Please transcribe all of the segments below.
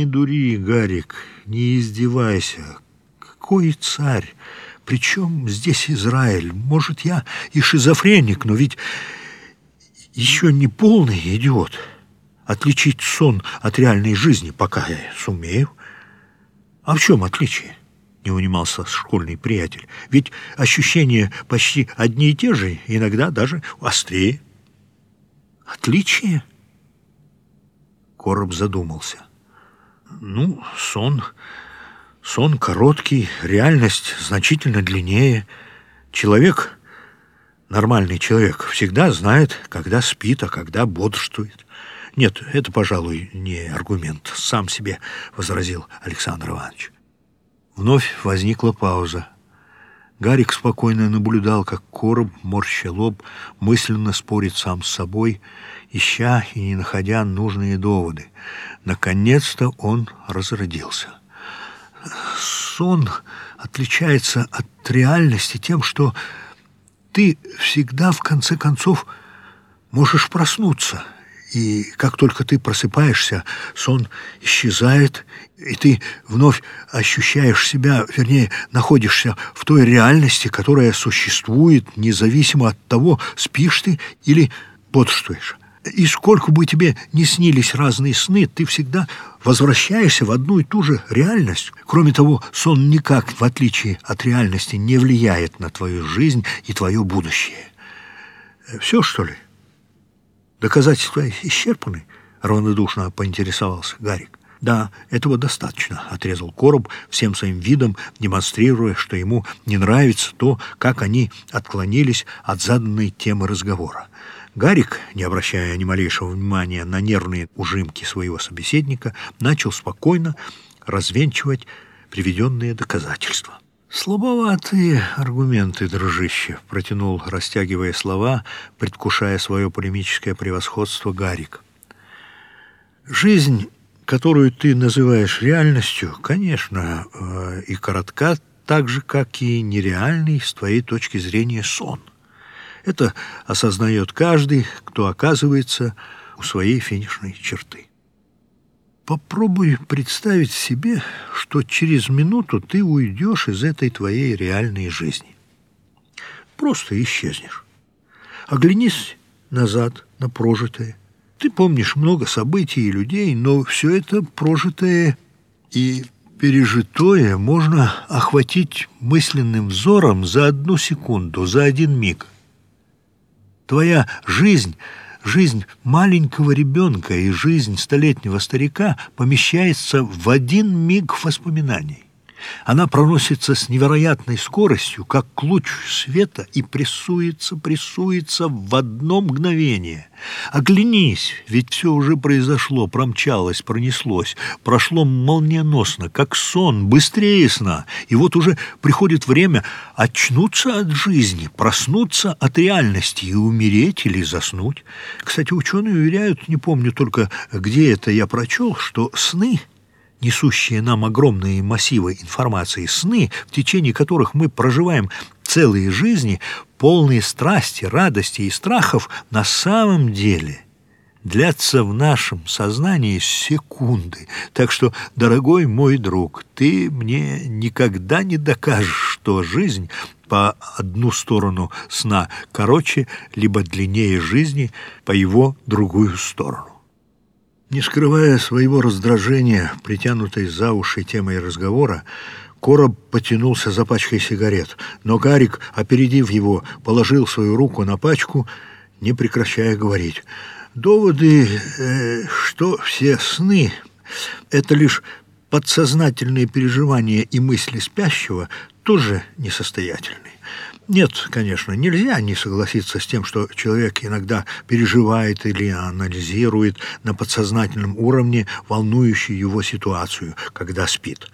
не дури, Гарик, не издевайся. Какой царь? Причем здесь Израиль? Может, я и шизофреник, но ведь еще не полный идиот. Отличить сон от реальной жизни пока я сумею. А в чем отличие? Не унимался школьный приятель. Ведь ощущения почти одни и те же, иногда даже острее. Отличие? Короб задумался. Ну, сон... Сон короткий, реальность значительно длиннее. Человек, нормальный человек, всегда знает, когда спит, а когда бодрствует. Нет, это, пожалуй, не аргумент. Сам себе возразил Александр Иванович. Вновь возникла пауза. Гарик спокойно наблюдал, как короб, морща лоб, мысленно спорит сам с собой, ища и не находя нужные доводы. Наконец-то он разродился. Сон отличается от реальности тем, что ты всегда, в конце концов, можешь проснуться — и как только ты просыпаешься, сон исчезает, и ты вновь ощущаешь себя, вернее, находишься в той реальности, которая существует, независимо от того, спишь ты или бодрствуешь. И сколько бы тебе ни снились разные сны, ты всегда возвращаешься в одну и ту же реальность. Кроме того, сон никак, в отличие от реальности, не влияет на твою жизнь и твое будущее. Все, что ли? Доказательства исчерпаны, равнодушно поинтересовался Гарик. «Да, этого достаточно», — отрезал Короб, всем своим видом демонстрируя, что ему не нравится то, как они отклонились от заданной темы разговора. Гарик, не обращая ни малейшего внимания на нервные ужимки своего собеседника, начал спокойно развенчивать приведенные доказательства. «Слабоватые аргументы, дружище», — протянул, растягивая слова, предвкушая свое полемическое превосходство Гарик. «Жизнь, которую ты называешь реальностью, конечно, э, и коротка, так же, как и нереальный с твоей точки зрения сон. Это осознает каждый, кто оказывается у своей финишной черты. Попробуй представить себе, что через минуту ты уйдешь из этой твоей реальной жизни. Просто исчезнешь. Оглянись назад на прожитое. Ты помнишь много событий и людей, но все это прожитое и пережитое можно охватить мысленным взором за одну секунду, за один миг. Твоя жизнь — Жизнь маленького ребенка и жизнь столетнего старика помещается в один миг воспоминаний. Она проносится с невероятной скоростью, как луч света, и прессуется, прессуется в одно мгновение. Оглянись, ведь все уже произошло, промчалось, пронеслось, прошло молниеносно, как сон, быстрее сна. И вот уже приходит время очнуться от жизни, проснуться от реальности и умереть или заснуть. Кстати, ученые уверяют, не помню только, где это я прочел, что сны — несущие нам огромные массивы информации, сны, в течение которых мы проживаем целые жизни, полные страсти, радости и страхов, на самом деле длятся в нашем сознании секунды. Так что, дорогой мой друг, ты мне никогда не докажешь, что жизнь по одну сторону сна короче, либо длиннее жизни по его другую сторону. Не скрывая своего раздражения, притянутой за уши темой разговора, Короб потянулся за пачкой сигарет, но Гарик, опередив его, положил свою руку на пачку, не прекращая говорить. «Доводы, э, что все сны — это лишь подсознательные переживания и мысли спящего, тоже несостоятельны. Нет, конечно, нельзя не согласиться с тем, что человек иногда переживает или анализирует на подсознательном уровне волнующую его ситуацию, когда спит.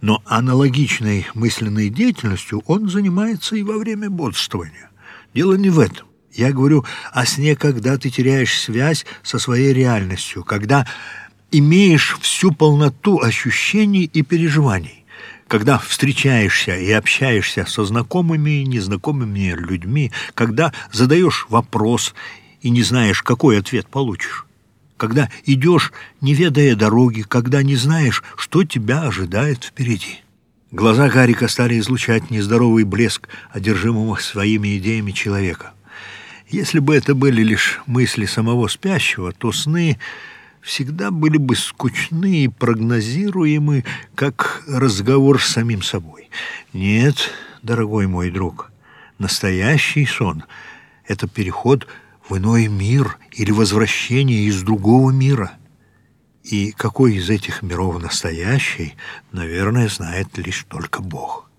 Но аналогичной мысленной деятельностью он занимается и во время бодрствования. Дело не в этом. Я говорю о сне, когда ты теряешь связь со своей реальностью, когда имеешь всю полноту ощущений и переживаний когда встречаешься и общаешься со знакомыми и незнакомыми людьми, когда задаешь вопрос и не знаешь, какой ответ получишь, когда идешь, не ведая дороги, когда не знаешь, что тебя ожидает впереди. Глаза Гарика стали излучать нездоровый блеск одержимого своими идеями человека. Если бы это были лишь мысли самого спящего, то сны всегда были бы скучны и прогнозируемы, как разговор с самим собой. Нет, дорогой мой друг, настоящий сон — это переход в иной мир или возвращение из другого мира. И какой из этих миров настоящий, наверное, знает лишь только Бог».